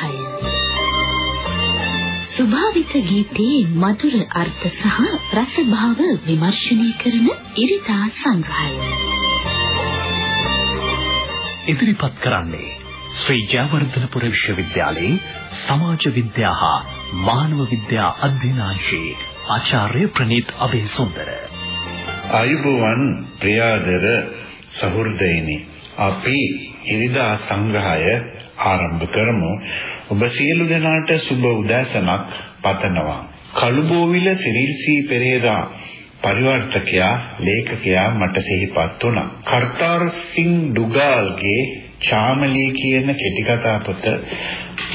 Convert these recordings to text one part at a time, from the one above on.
සංග්‍රහය ස්වභාවික ගීතයේ මధుර අර්ථ සහ රසභාව විමර්ශනය කරන ඉරිදා සංග්‍රහය. ඉදිරිපත් කරන්නේ ශ්‍රී ජයවර්ධනපුර විශ්වවිද්‍යාලයේ සමාජ විද්‍යා හා මානව විද්‍යා අධ්‍යනාංශයේ ආචාර්ය ප්‍රනීත් අබේසුන්දර. ආයුබෝවන් ප්‍රියාදර සහෘදයිනි අපි ඉරිදා සංග්‍රහය ආරම්භ කරමු ඔබ සියලු දෙනාට සුබ උදෑසනක් පතනවා කළුබෝවිල සිරිල්සී පෙරේරා පරිවර්තකයා ලේඛකයා මට සිහිපත් වුණා. කර්තාර් සිං ඩුගාල්ගේ චාමලී කියන කෙටි කතා පොත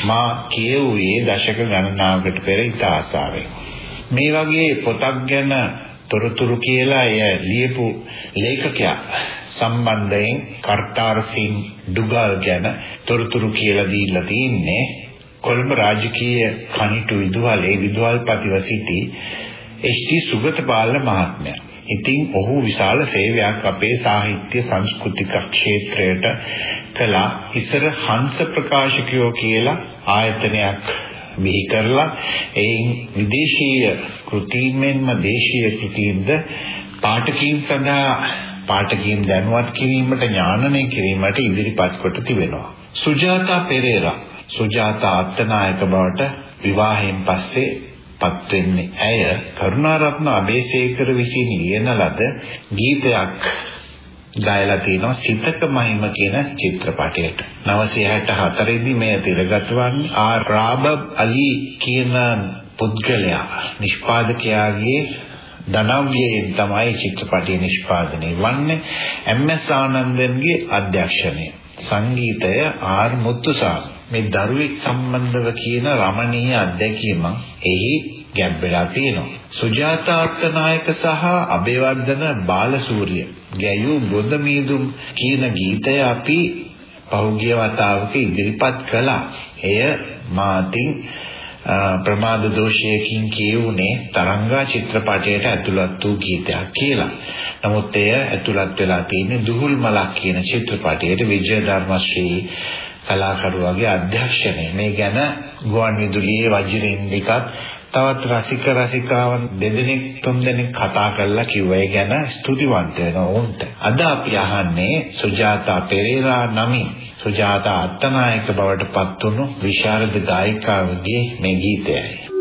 මා කියුවේ දශක ගණනාවකට පෙර ඉතාසාවෙන්. මේ වගේ පොතක් ගැන තොරතුරු කියලා එය ලියපු ලේඛකයා සම්බන්ධයෙන් කර්තාර් සිං ඩුගාල් ගැන තොරතුරු කියලා දීලා තින්නේ කොළඹ රාජකීය කනිටු විදුහලේ විදුහල්පතිව සිටි එච්.ටී. සුගතපාල මහත්මයා. ඉතින් ඔහු විශාල සේවයක් අපේ සාහිත්‍ය සංස්කෘතික ක්ෂේත්‍රයට කළා. ඉස්සර හංස ප්‍රකාශකයෝ කියලා ආයතනයක් බිහි කරලා එයින් විදේශීය කෘතීන් මෙන්ම දේශීය කෘතීන්ද පාඨකීන් සඳහා පාඨකීන් දැනුවත් කිරීමට ඥානනය කිරීමට ඉදිරිපත් කොට තිබෙනවා. සුජාතා පෙරේරා සුජාතා අත්තනායක බවට විවාහයෙන් පස්සේ පත් වෙන්නේ ඇය කරුණාරත්න අබේසේකර විසින් ලියන ලද ගීතයක් ගායලා තිනවා සිතක මහිම කියන චිත්‍රපටයට 964 දී මෙය තිරගත වන්නේ ආර් රාබබ් අලි කියන පුද්ගලයා නිෂ්පාදකයාගේ ධනව්‍යයෙන් තමයි චිත්‍රපටය නිෂ්පාදනය වන්නේ එම්.එස්. ආනන්දන්ගේ අධ්‍යක්ෂණය සංගීතය ආර් මුත්තුසාමි මේ දරුවෙක් සම්බන්ධව කියන රමණීය අත්දැකීම එහි ගැඹෙලා තියෙනවා. සුජාතා අත්තනායක සහ අබේවර්ධන බාලසූරිය ගැයූ බොදමීදුම් කියන ගීතය අපි පහුගිය වතාවක ඉදිරිපත් කළා. එය මාතින් ප්‍රමාද දෝෂයකින් කියුනේ තරංගා චිත්‍රපටයට ඇතුළත් වූ ගීතයක් කියලා. නමුත් එය ඇතුළත් වෙලා තියෙන්නේ දුහුල් මලක් කියන චිත්‍රපටයේ විජය ධර්මශ්‍රී කලාකරුවාගේ අධ්‍යක්ෂණය මේ ගැන ගුවන් විදුලියේ වජිරින්දිකත් තවත් රසික රසිකාවන් දෙදෙනෙක් තුන්දෙනෙක් කතා කරලා කිව්වා ඒ ගැන ස්තුතිවන්ත වෙනවා උන්ට. අද අපි අහන්නේ සුජාතා පෙරේරා නමින් සුජාතා අත්තනායක බවට පත් වුණු විශාරද ගායිකාවගේ මේ ගීතයයි.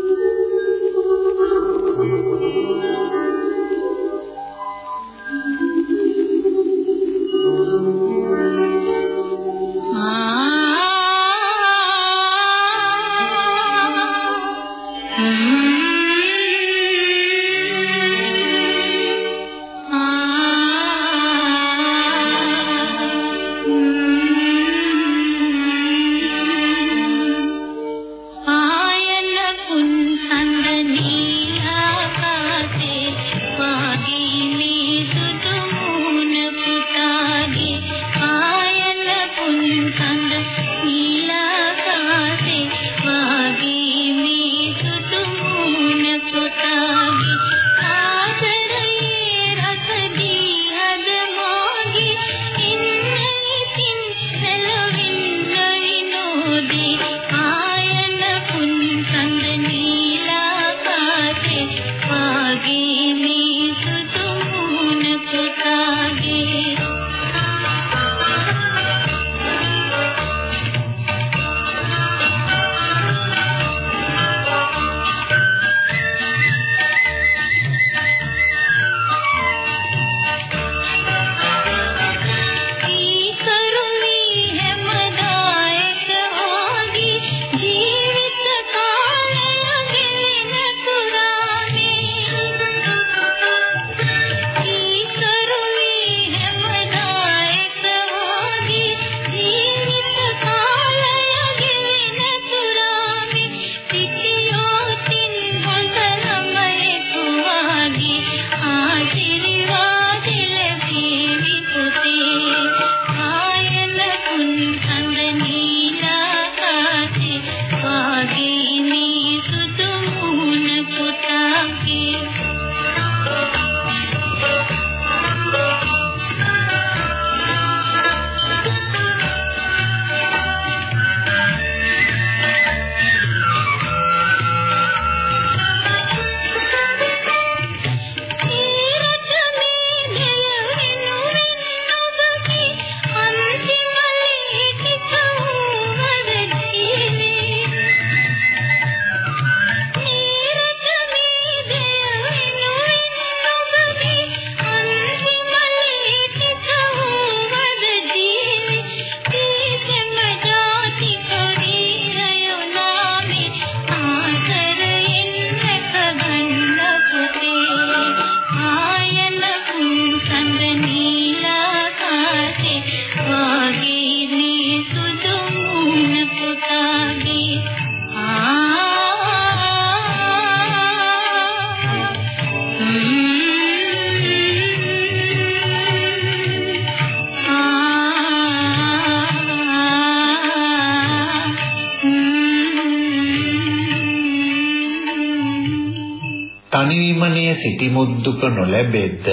පණිවිමනේ සිටි මුද්දුක නොලැබෙද්ද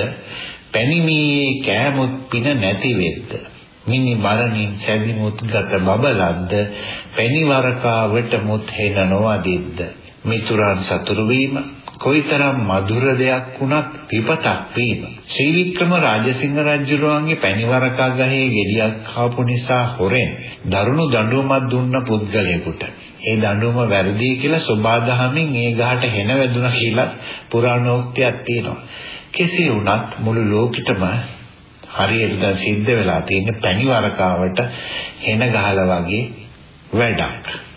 පැනිමීයේ කෑමුත් පින නැති වෙද්ද මිනි මරණින් සැදිමුත් ගත බබලද්ද පැනිවරකාවට මුත් හෙන නොවදිද්ද මිතුරන් සතුරු වීම කොයිතරම් මధుර දෙයක් වුණත් විපතක් වීම. ශ්‍රී වික්‍රම රාජසිංහ රජුරුවන්ගේ පැණිවරකා ගහේ ගෙඩියක් කාපු නිසා හොරෙන් දරුණු දඬුවමක් දුන්න පුද්ගලයෙකුට. ඒ දඬුවම වැරදි කියලා සෝබාදහමින් ඒ ගහට හෙන වැදුනා කියලා පුරාණෝක්තියක් තියෙනවා. කෙසේ වුණත් මුළු ලෝකෙටම හරියට දැන් සිද්ධ වෙලා තියෙන පැණිවරකාවට හෙන ගහලා වගේ වැඩක්.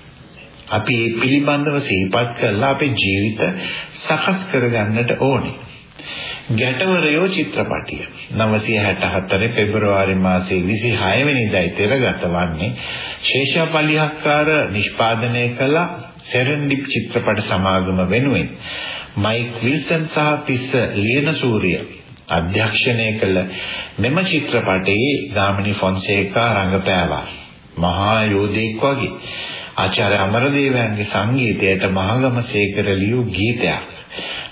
අපි මේ පිළිබඳව සිහිපත් කරලා අපේ ජීවිත සකස් කරගන්නට ඕනේ. ගැටවරයෝ චිත්‍රපටිය 964 පෙබරවාරි මාසයේ 26 වෙනිදායි තිරගත වන්නේ ශේෂාපලිහක්කාර නිෂ්පාදනය කළ සෙරන්ඩිප් චිත්‍රපට සමාගම වෙනුවෙන් මයික් විල්සන් සහ පිස්ස ලියනසූරිය අධ්‍යක්ෂණය කළ මෙම චිත්‍රපටයේ ගාමිණී ෆොන්සේකා රංගපෑවා. මහා යෝධෙක් වගේ ආචාර්ය අමරදේවයන්ගේ සංගීතයට මහගමසේකර ලියූ ගීතයක්.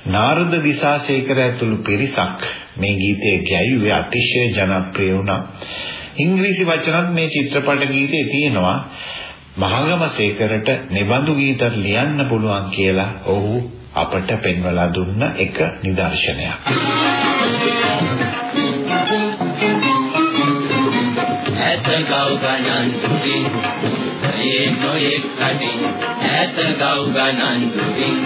නාරද දිසාසේකර ඇතුළු පිරිසක් මේ ගීතය ගැයුවේ අතිශය ජනප්‍රිය වුණා. ඉංග්‍රීසි වචනත් මේ චිත්‍රපට ගීතේ තියෙනවා. මහගමසේකරට නිබඳු ගීත ලියන්න පුළුවන් කියලා ඔහු අපට පෙන්වලා දුන්න එක නිදර්ශනයක්. ඇත ගව් ගණන් දුකින් කරේ නොයෙක් රටින් ඈත ගව් ගණන් දුකින්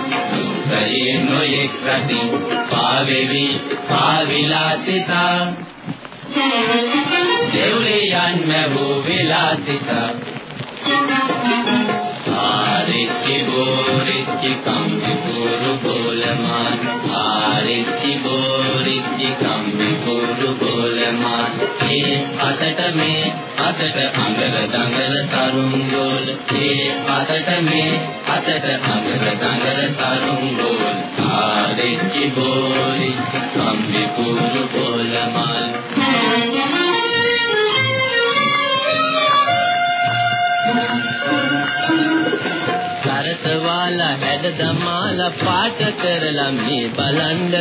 කරේ නොයෙක් රටින් පාවෙවි පාවිලා තිතා දෙව්ලියන් මැවූ විලා තිතා ආරිච්චි බෝරිච්චි කම්බි කුරු ගෝලමාන ආරිච්චි බෝරිච්චි කම්බි කුරු ගෝලමාන ඒ අතට මේ අතට අඟල දඟල තරුන් ගෝල. ඒ අතට මේ අතට අඟල දඟල තරුන් ගෝල. ආරිච්චි බෝරිච්චි කම්බි කුරු ගෝලමාන සරසවාලා හැඩ දමාලා පාට කරලා මේ බලන්ඩ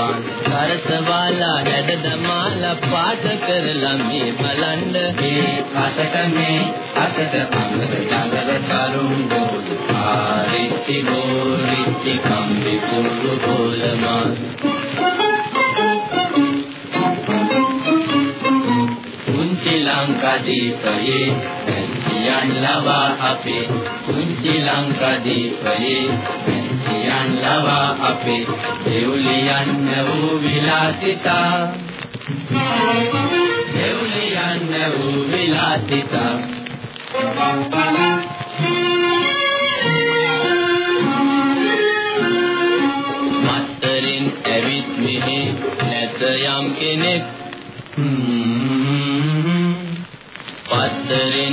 සරසවාලා හැඩ දමාලා පාට කරලා මේ බලන්ඩ මේ අතට මේ අතට අඟර දඟල කරුම් බෝල. ආරිච්චි බෝරිච්චි කම්බි කුරු බෝලමාන කුංචි ලංකාදීපයේ යන් ලවා අපේ කුංචි ලංකාදීපයේ යන් ලවා අපේ දෙව්ලියන් වූ විලාසිතා. දෙව්ලියන් වූ විලාසිතා. මත්තරින් ඇවිත් මෙහි නැත යම් කෙනෙක්. පත්තරෙන්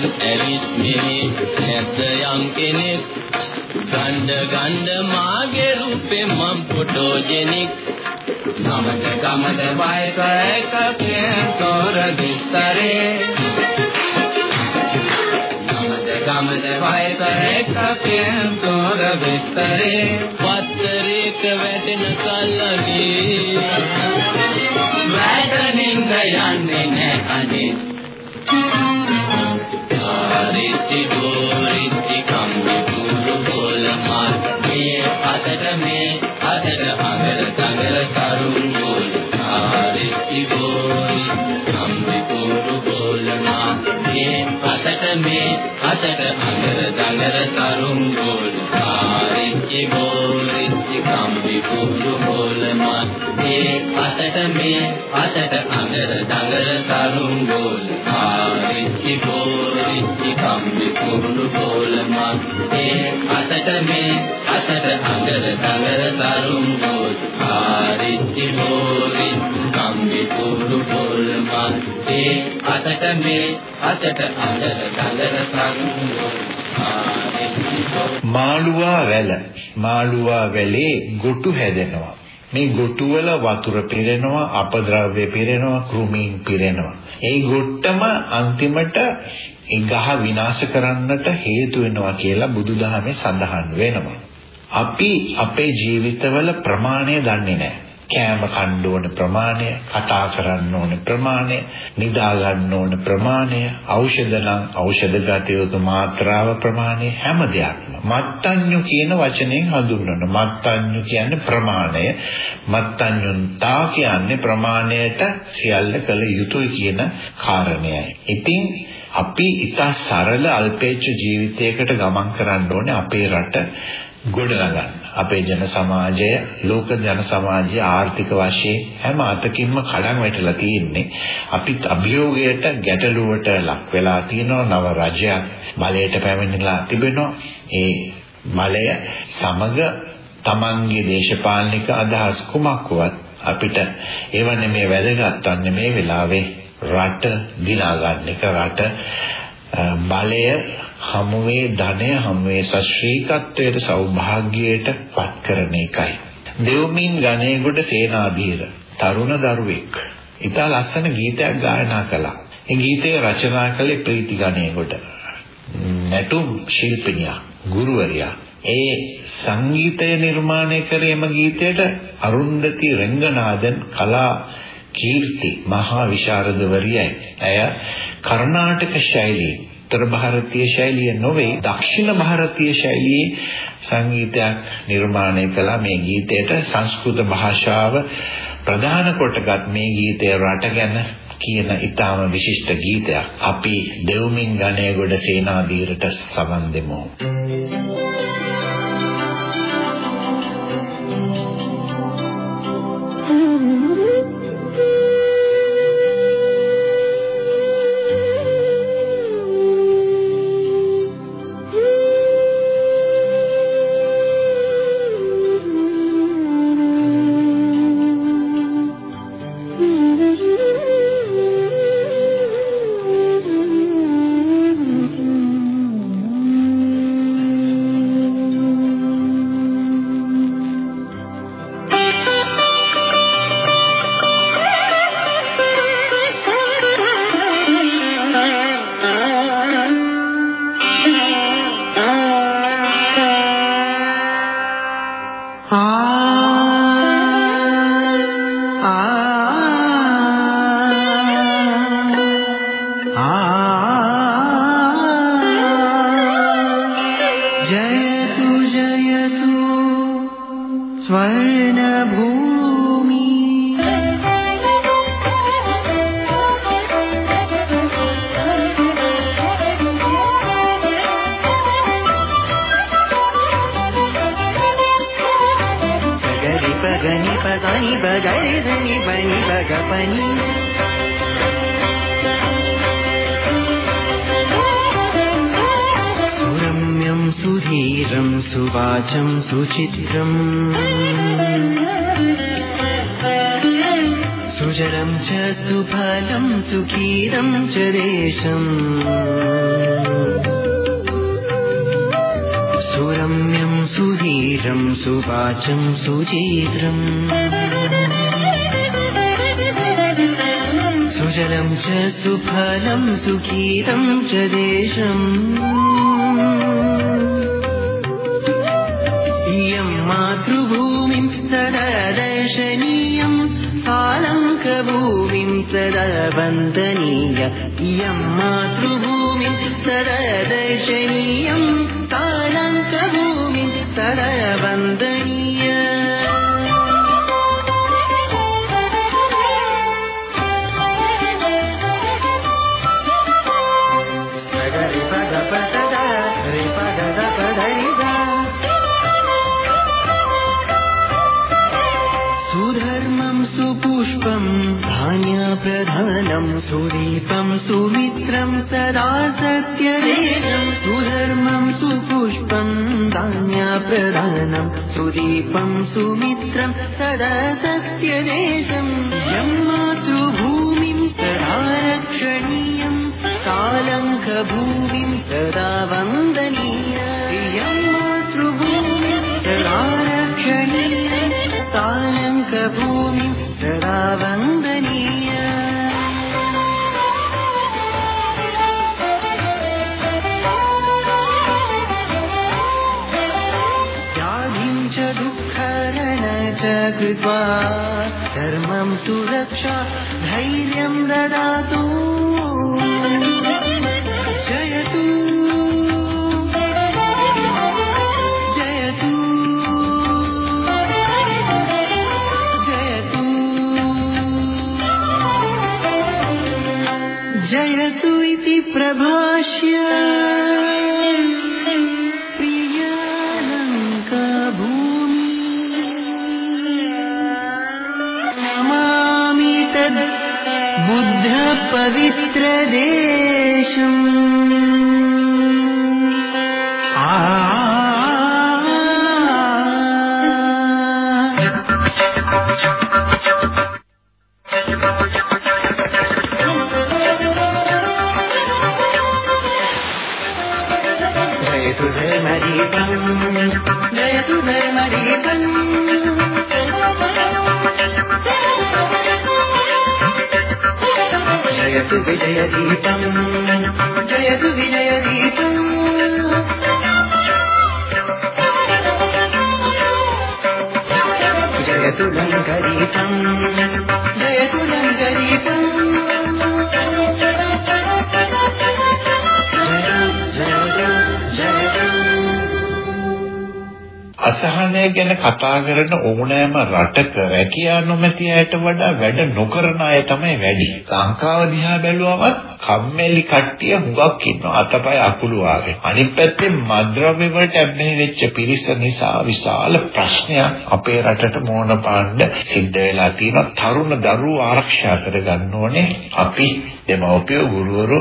ඇවිත් මෙහි නැත යම් කෙනෙක් ගණ්ඩ ගණ්ඩ මාගේ රූපේ මම් ෆොටෝජෙනික් ගමද ගමද වයස එකකෙන් තොර දිස්තරේ ගමද ගමද වයස එකකෙන් තොර විස්තරේ. පත්තරේක වැටෙන කල්ලගේ වැටෙනින්ද යන්නේ නැහනේ. ආරිච්චි අඟර තඟර කරුන් බෝල ආරිච්චි ගෝරිච්චි කම්බි කුරු බෝලමාන මේ අතට මේ අතට අඟර තඟර කරුන් බෝල ආරිච්චි ගෝරිච්චි කම්බි කුරු බෝලමාන මේ අතට මේ අතට අඟර තඟර කරුන් බෝල ආරිච්චි ගෝරිච්චි කම්බි කුරු බෝලමාන මේ අතට මේ අතට අඟර තඟර කරුන් බෝල ආරිච්චි මාළුවා වැල මාළුවා වැලේ ගොටු හැදෙනවා මේ ගොටුවල වතුර පිරෙනවා, අපද්‍රව්‍ය පිරෙනවා, කෘමීන් පිරෙනවා. ඒ ගොට්ටම අන්තිමට ඒ ගහ විනාශ කරන්නට හේතු වෙනවා කියලා බුදුදහමේ සඳහන් වෙනවා. අපි අපේ ජීවිතවල ප්‍රමාණය දන්නේ නැහැ. කෑම කන්න ඕන ප්‍රමාණය, කතා කරන්න ඕන ප්‍රමාණය, නිදා ගන්න ඕන ප්‍රමාණය, ඖෂධ නම් ඖෂධ ගත යුතු මාත්‍රාව ප්‍රමාණය හැම දෙයක්ම මත්ඤ්ඤු කියන වචනයෙන් හඳුන්වන. මත්ඤ්ඤු කියන්නේ ප්‍රමාණය, මත්ඤ්ඤුන්තා කියන්නේ ප්‍රමාණයට සියල්ල කළ යුතුයි කියන කාරණයයි. ඉතින් අපි ඊට සරල අල්පේච්ඡ ජීවිතයකට ගමන් කරන්න ඕනේ අපේ රට ගොඩනගන්න. අපේ ජන සමාජය, ලෝක ජන සමාජය ආර්ථික වශයෙන් හැම අතකින්ම කඩන් වැටලා තියෙන්නේ. අපිත් අභියෝගයට ගැටලුවට ලක් වෙලා තියෙනවා නව රජයක් බලයට පැමිණලා තිබෙනවා. ඒ බලය සමග තමන්ගේ දේශපාලනික අදහස් කුමක්වත් අපිට ඒව නෙමේ වැදගත් වන්නේ මේ වෙලාවේ රට දිනා ගන්න එක රට බලය හමුවේ ධනය හමුවේ ශාස්ත්‍රීයත්වයට සෞභාග්‍යයට පත් කරන එකයි. දෙව්මින් ගණේගොඩ සේනාධීර තරුණ දරුවෙක් ඉතා ලස්සන ගීතයක් ගායනා කළා. ඒ ගීතය රචනා කළේ ප්‍රීති ගණේගොඩ. නැටුම් ශිල්පිනියා, ගුරුවරියා. ඒ සංගීතය නිර්මාණය කරේම ගීතයට අරුන්දති රංගනාදන් කලා කීර්ති මහා විශාරදවරියයි. ඇය කර්ණාටක ශෛලියේ උත්තර ಭಾರತೀಯ ශෛලිය නොවේ දක්ෂිණ ಭಾರತೀಯ ශෛලියේ සංගීතයක් නිර්මාණය කළා මේ ගීතයට සංස්කෘත භාෂාව ප්‍රධාන කොටගත් මේ ගීතය රට ගැන කියන ඊටාම විශිෂ්ට ගීතයක් අපි දෙව්මින් ගණයේ ගොඩ සේනාධීරට සමන් දෙමු Thank you. सुवाचं सुचित्रम्। सुजलं च सुफलं सुखीरं च देशम्। सुरम्यं सुधीरं सुवाचं सुचित्रम्। सुजलं च सुफलं सुखीरं च देशम् वन्दनीय इयं मातृभूमिं तरदर्शनीयं तालङ्कभूमिं च ගැන කතා කරන ඕනෑම රටක රැකියා නොමැති අයට වඩා වැඩ නොකරන අය තමයි වැඩි. ලංකාව දිහා බැලුවම කම්මැලි කට්ටිය හුඟක් ඉන්නවා. අතපය අකුළු වාගේ. අනිත් පැත්තේ මද්ද්‍රව්‍ය වලට ඇබ්බැහි වෙච්ච පිරිස නිසා විශාල ප්‍රශ්නයක් අපේ රටට මෝන පාණ්ඩ සිද්ධ වෙලා තියෙනවා. තරුණ දරුවෝ ආරක්ෂා කරගන්න ඕනේ. අපි දෙමව්පියෝ ගුරුවරු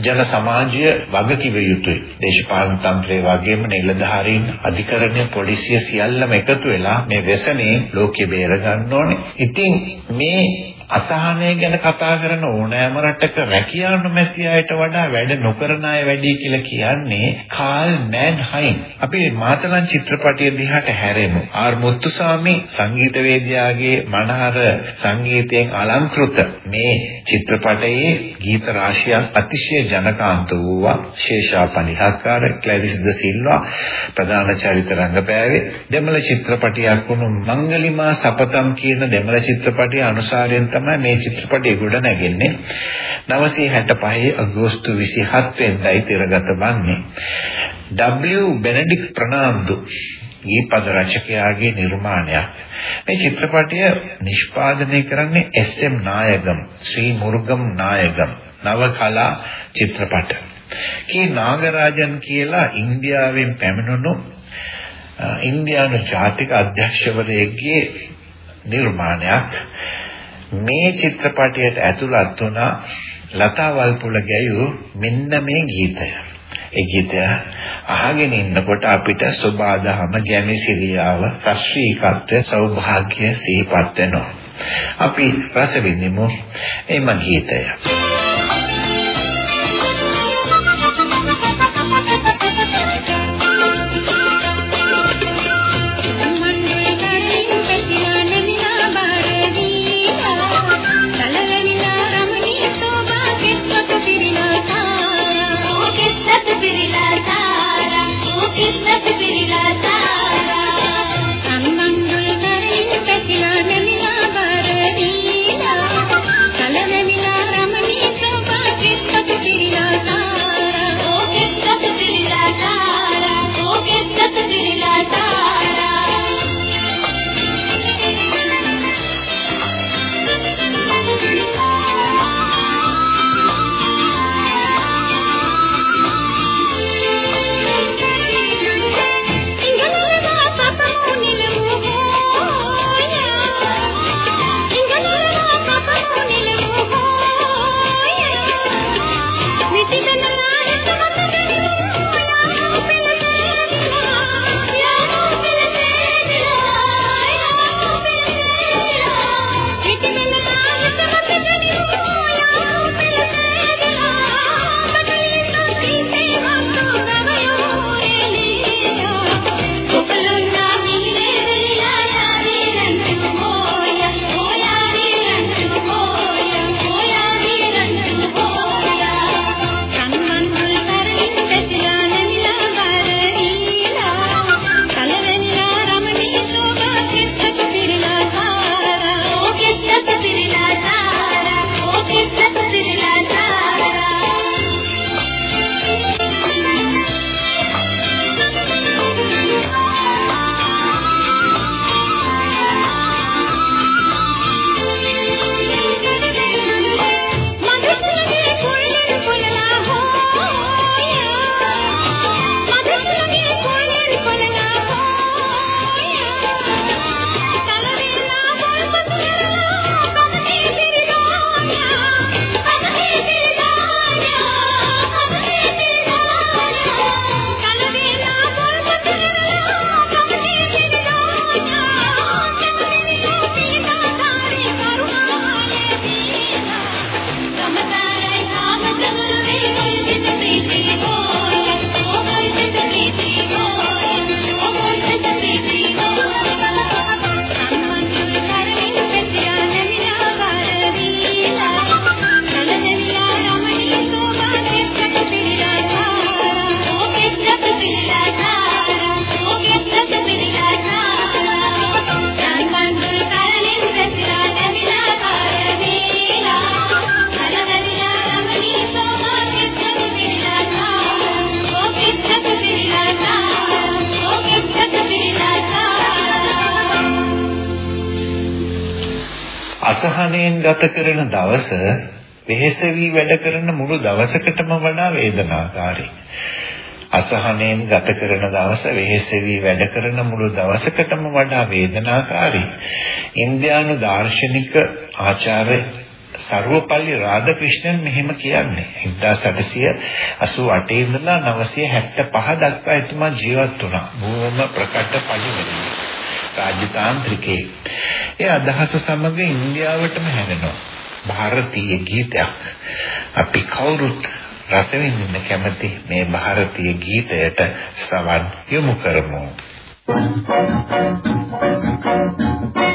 ජන සමාජය වගකිව යුතුයි. දේශපාලන තන්ත්‍රය වගේම නිලධාරීන් අධිකරණය පොලිසිය සියල්ලම එකතු වෙලා මේ වැසනේ ලෝකෙ බේර ගන්න ඕනේ. ඉතින් මේ අසහනය ගැන කතා කරන ඕනෑම රටක රැකියාව නොමැති අයට වඩා වැඩ නොකරන අය වැඩි කියලා කියන්නේ කාල් මෑන්හයිම්. අපි මාතලන් චිත්‍රපටය දිහාට හැරෙමු. ආර් මුත්තුසාමි සංගීතවේදියාගේ මනහර සංගීතයෙන් අලංකృత මේ චිත්‍රපටයේ ගීත රාශියක් අතිශය ජනකාන්ත වූවා. ශේෂා පනිහක්කාර, ක්ලැරිස් ද සිල්වා ප්‍රධාන චරිත රංගපෑවේ. දෙමළ චිත්‍රපටයක් වුණු මංගලිමා සපතම් කියන දෙමළ චිත්‍රපටයේ අනුසාරයෙන් තමයි මේ චිත්‍රපටය ගොඩ නැගෙන්නේ. 965 අගෝස්තු 27 වෙනිදායි තිරගත වන්නේ. W. බෙනඩික් ප්‍රනාන්දු ගීපද රචකයාගේ නිර්මාණයක්. මේ චිත්‍රපටය නිෂ්පාදනය කරන්නේ එස්.එම්. නායගම් ශ්‍රී මුරුගම් නායගම් නවකලා චිත්‍රපට. කී නාගරාජන් කියලා ඉන්දියාවෙන් පැමිණුණු ඉන්දියානු ජාතික අධ්‍යක්ෂවරයෙක්ගේ නිර්මාණයක්. මේ චිත්‍රපටයට ඇතුළත් වුණා ලතා වල්පොල ගැයූ මෙන්න මේ ගීතය. ඒ ගීතය අහගෙන ඉන්නකොට අපිට සෝබාදහම ගැමි සිරියාව ශාස්ත්‍රීයත්වය සෞභාග්‍ය සිහිපත් වෙනවා. අපි රස විඳිමු එම ගීතය. ගත කරන දවස වෙහෙස වී වැඩ කරන මුළු දවසකටම වඩා වේදනාකාරී. අසහනෙන් ගත කරන දවස වෙහෙස වී වැඩ කරන මුළු දවසකටම වඩා වේදනාකාරී. ඉන්දියානු දාර්ශනික ආචාර්ය සර්වපල්ලි රාධකෘෂ්ණන් මෙහෙම කියන්නේ 1888 ඉඳලා 975 දක්වා එතුමා ජීවත් වුණා. බොහොම ප්‍රකට පරිවර්තන. රාජ්‍යතාන්ත්‍රිකේ. ඒ අදහස සමග ඉන්දියාවටම හැදෙනවා. ಭಾರತೀಯ ගීතයක්. අපි කවුරුත් රස විඳින්න කැමති මේ ಭಾರತೀಯ ගීතයට සවන් යොමු කරමු. Thank you.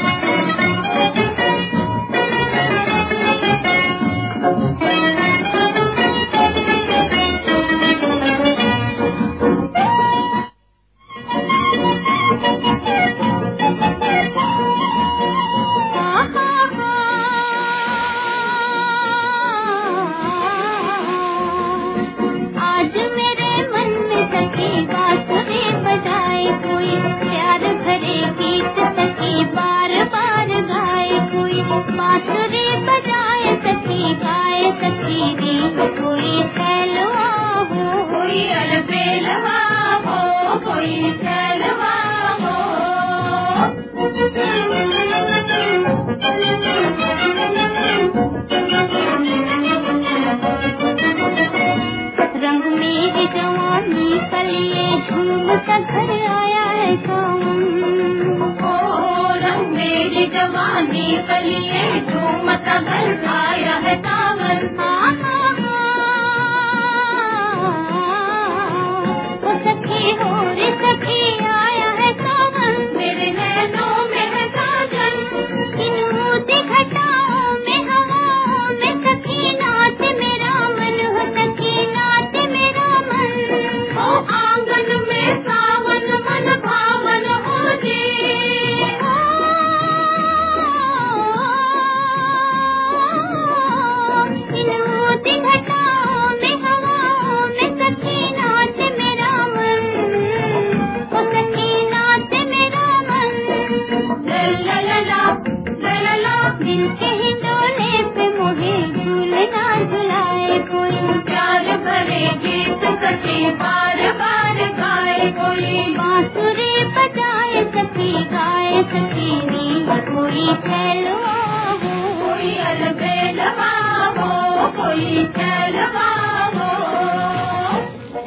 जवानी कलिए मत घर भाया है सावन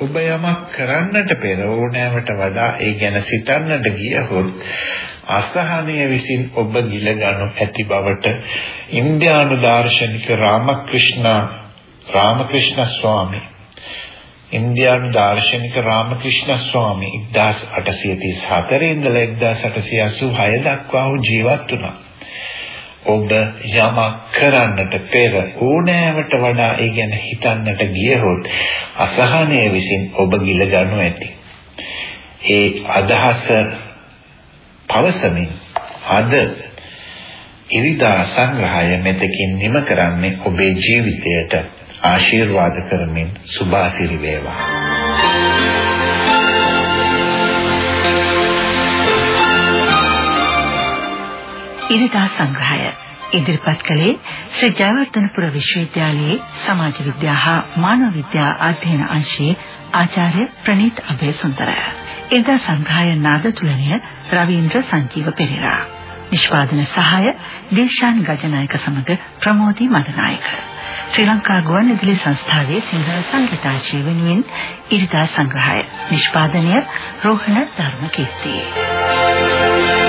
ඔබ යමක් කරන්නට පෙර ඕනෑමට වඩා ඒ ගැන සිතන්නට ගියහොත් අසහනය විසින් ඔබ ගිලගනු ඇති බවට ඉන්දියානු දාර්ශනික රාමකෘෂ්ණ රාමකෘෂ්ණ ස්වාමී ඉන්දියානු දාර්ශනික රාමකෘෂ්ණ ස්වාමී 1834 ඉඳලා 1886 දක්වා ජීවත් වුණා. ඔබ යමක් කරන්නට පෙර ඕනෑමට වඩා ඒ ගැන හිතන්නට ගියහොත් අසහනය විසින් ඔබ ගිල ගන්නු ඇති. ඒ අදහස පවසමින් අද ඉරිදා සංග්‍රහය මෙතකින් නිම කරන්නේ ඔබේ ජීවිතයට ආශිර්වාද කරමින් සුභාසිරි වේවා. ඉරිදා සංග්‍රහය ඉදිරිපත් කළේ ශ්‍රී ජයවර්ධනපුර විශ්වවිද්‍යාලයේ සමාජ විද්‍යා හා මානව විද්‍යා අධ්‍යයන අංශයේ ආචාර්ය ප්‍රනීත් අබේසුන්දර. ඉරිදා සංග්‍රහය නාද තුලනය රවීන්ද්‍ර සංජීව පෙරේරා. නිෂ්පාදන සහාය දේශාන් ගජනායක සමග ප්‍රමෝදී මඩනායක. ශ්‍රී ලංකා ගුවන්විදුලි සංස්ථාවේ සිංහල සංගීතාංශය වෙනුවෙන් ඉරිදා සංග්‍රහය නිෂ්පාදනය රෝහණ ධර්මකීර්ති.